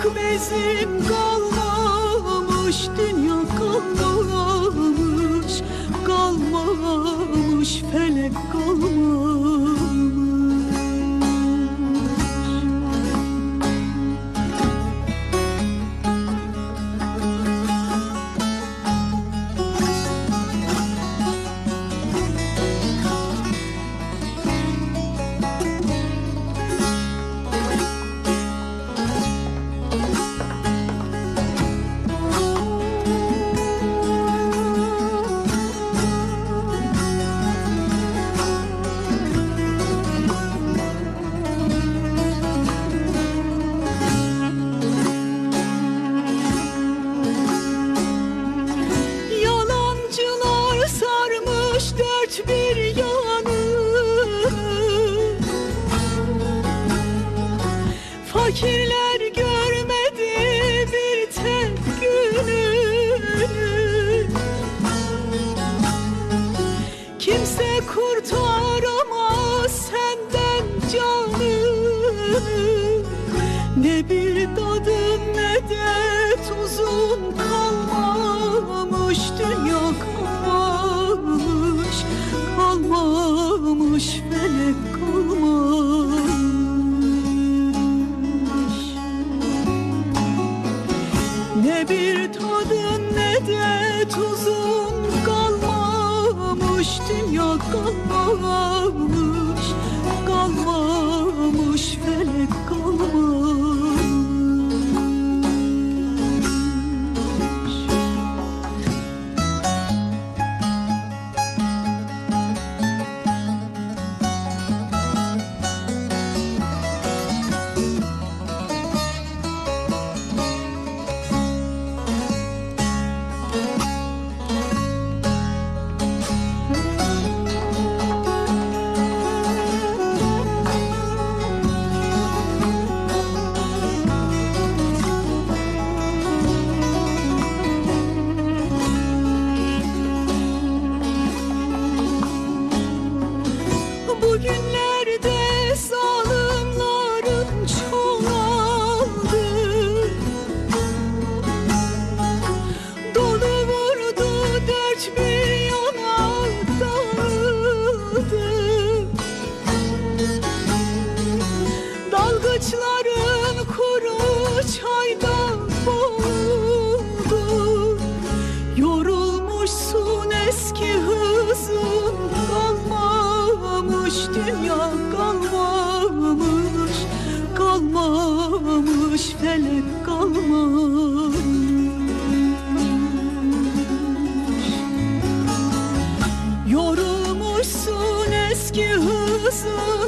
saracak bezim kalmamış dünya kalmamış kalmamış felek kalmamış Fakirler kalmamış Dünya kalmamış Kalmamış felek kalmamış ki hızın kalmamış dünya kalmamış kalmamış felek kalmamış. Yorulmuşsun eski hızın